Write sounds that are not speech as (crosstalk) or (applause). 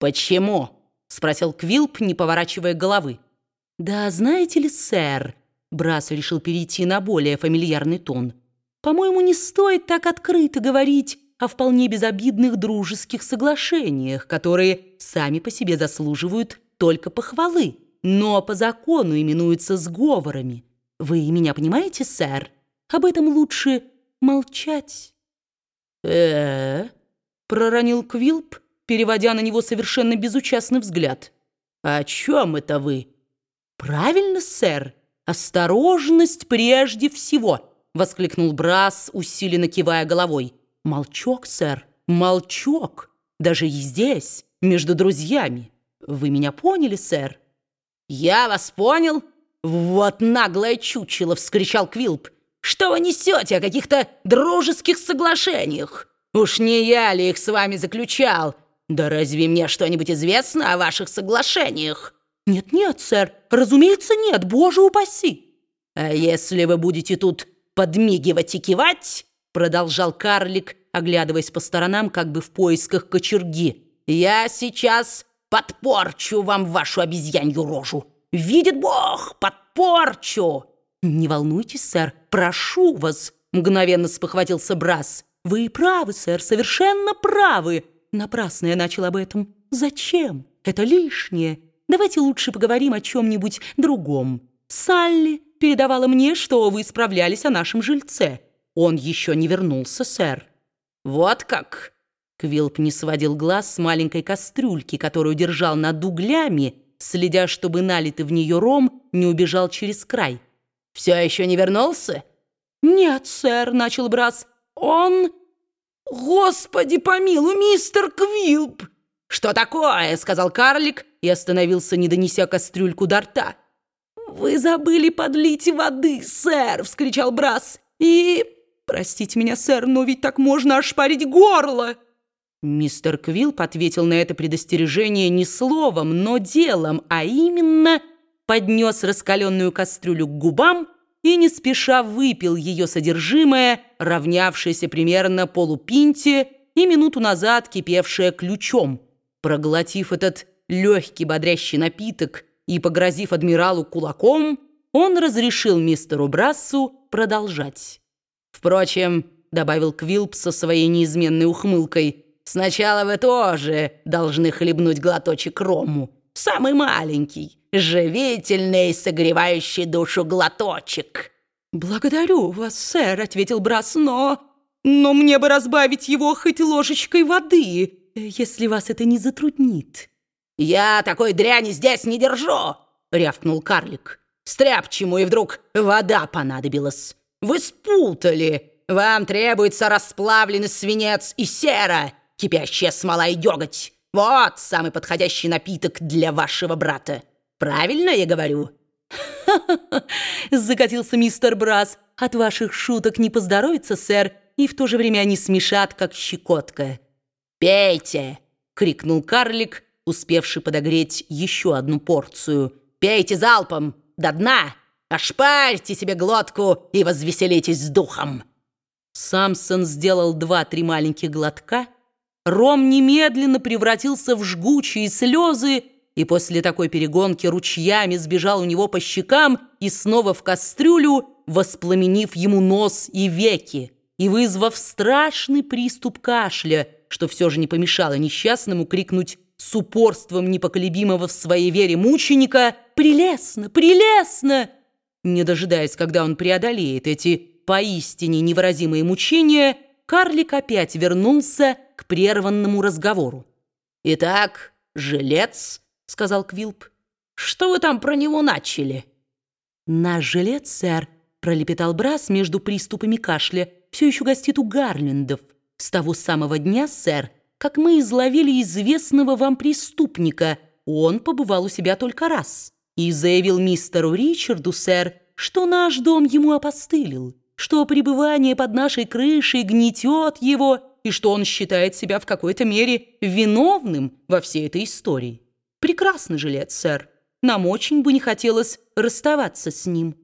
«Почему?» — спросил Квилп, не поворачивая головы. «Да знаете ли, сэр...» Брас решил перейти на более фамильярный тон. «По-моему, не стоит так открыто говорить о вполне безобидных дружеских соглашениях, которые сами по себе заслуживают только похвалы, но по закону именуются сговорами. Вы меня понимаете, сэр? Об этом лучше молчать». «Э-э-э», проронил Квилп, переводя на него совершенно безучастный взгляд. «О чем это вы?» «Правильно, сэр. Осторожность прежде всего!» — воскликнул Брас, усиленно кивая головой. «Молчок, сэр, молчок! Даже и здесь, между друзьями. Вы меня поняли, сэр?» «Я вас понял!» «Вот наглое чучело!» — вскричал Квилп. «Что вы несете о каких-то дружеских соглашениях? Уж не я ли их с вами заключал? Да разве мне что-нибудь известно о ваших соглашениях?» «Нет-нет, сэр, разумеется, нет, боже упаси!» «А если вы будете тут подмигивать и кивать?» Продолжал карлик, оглядываясь по сторонам, как бы в поисках кочерги. «Я сейчас подпорчу вам вашу обезьянью рожу! Видит Бог, подпорчу!» «Не волнуйтесь, сэр, прошу вас!» Мгновенно спохватился Брас. «Вы правы, сэр, совершенно правы! Напрасно я начал об этом. Зачем? Это лишнее!» Давайте лучше поговорим о чем-нибудь другом. Салли передавала мне, что вы справлялись о нашем жильце. Он еще не вернулся, сэр». «Вот как?» Квилп не сводил глаз с маленькой кастрюльки, которую держал над углями, следя, чтобы налитый в нее ром не убежал через край. «Все еще не вернулся?» «Нет, сэр», — начал Брас. «Он...» «Господи помилуй, мистер Квилп!» «Что такое?» — сказал карлик и остановился, не донеся кастрюльку до рта. «Вы забыли подлить воды, сэр!» — вскричал Брас. «И... простите меня, сэр, но ведь так можно ошпарить горло!» Мистер Квилп ответил на это предостережение не словом, но делом, а именно поднес раскаленную кастрюлю к губам и не спеша выпил ее содержимое, равнявшееся примерно полупинте и минуту назад кипевшее ключом. Проглотив этот легкий бодрящий напиток и погрозив адмиралу кулаком, он разрешил мистеру Брассу продолжать. «Впрочем», — добавил Квилп со своей неизменной ухмылкой, «сначала вы тоже должны хлебнуть глоточек рому. Самый маленький, живительный, согревающий душу глоточек». «Благодарю вас, сэр», — ответил Брас, «но... но мне бы разбавить его хоть ложечкой воды» если вас это не затруднит». «Я такой дряни здесь не держу!» — рявкнул карлик. «Стряпчему и вдруг вода понадобилась. Вы спутали. Вам требуется расплавленный свинец и сера, кипящая смола и деготь. Вот самый подходящий напиток для вашего брата. Правильно я говорю?» «Ха-ха-ха!» (laughs) — закатился мистер Брас. «От ваших шуток не поздоровится, сэр, и в то же время они смешат, как щекотка». «Пейте!» — крикнул карлик, успевший подогреть еще одну порцию. «Пейте залпом! До дна! Ошпарьте себе глотку и возвеселитесь с духом!» Самсон сделал два-три маленьких глотка. Ром немедленно превратился в жгучие слезы, и после такой перегонки ручьями сбежал у него по щекам и снова в кастрюлю, воспламенив ему нос и веки и вызвав страшный приступ кашля — что все же не помешало несчастному крикнуть с упорством непоколебимого в своей вере мученика «Прелестно! Прелестно!» Не дожидаясь, когда он преодолеет эти поистине невыразимые мучения, карлик опять вернулся к прерванному разговору. «Итак, жилец», — сказал Квилп, — «что вы там про него начали?» «Наш жилец, сэр», — пролепетал Брас между приступами кашля, — «все еще гостит у Гарлендов». С того самого дня, сэр, как мы изловили известного вам преступника, он побывал у себя только раз и заявил мистеру Ричарду, сэр, что наш дом ему опостылил, что пребывание под нашей крышей гнетет его и что он считает себя в какой-то мере виновным во всей этой истории. Прекрасный жилец, сэр. Нам очень бы не хотелось расставаться с ним».